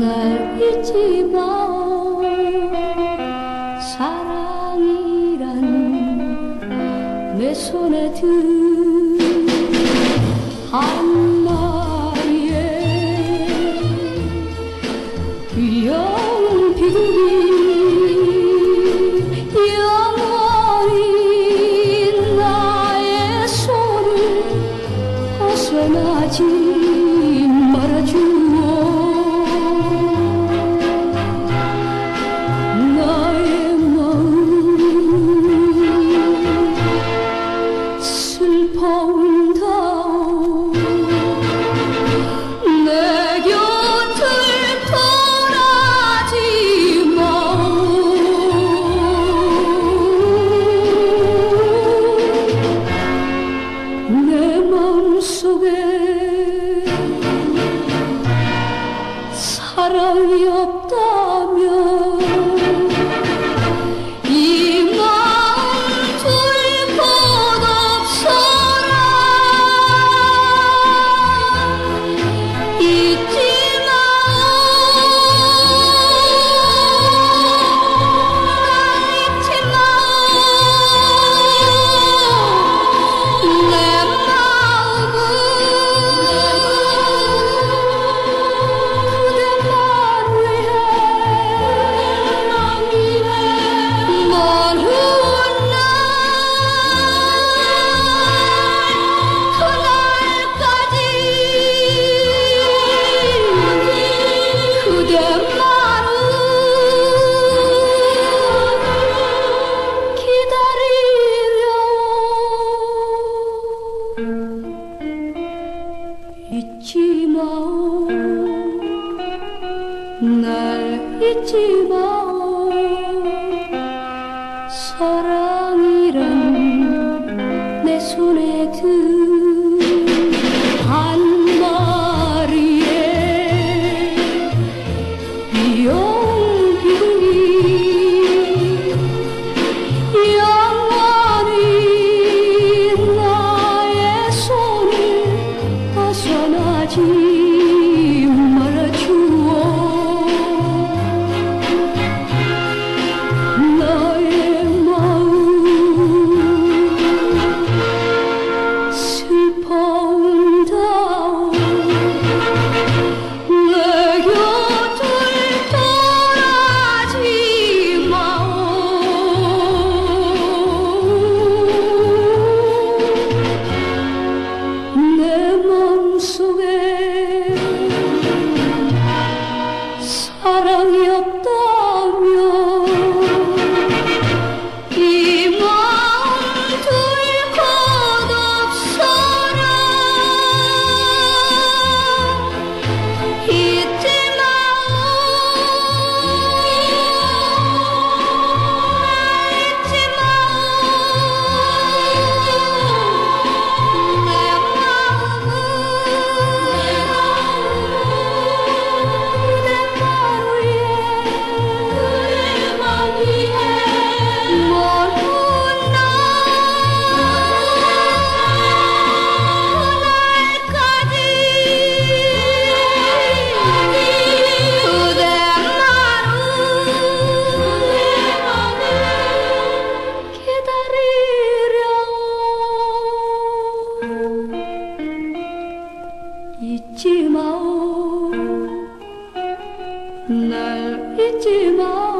날 잊지 마오 사랑이란 내 손에 든한 마리의 귀여운 비둘기. 영원히 나의 손을 벗어나지 말아주 속에 사랑이 없다. 잊지 마오 날 잊지 마. 一毛，那一毛。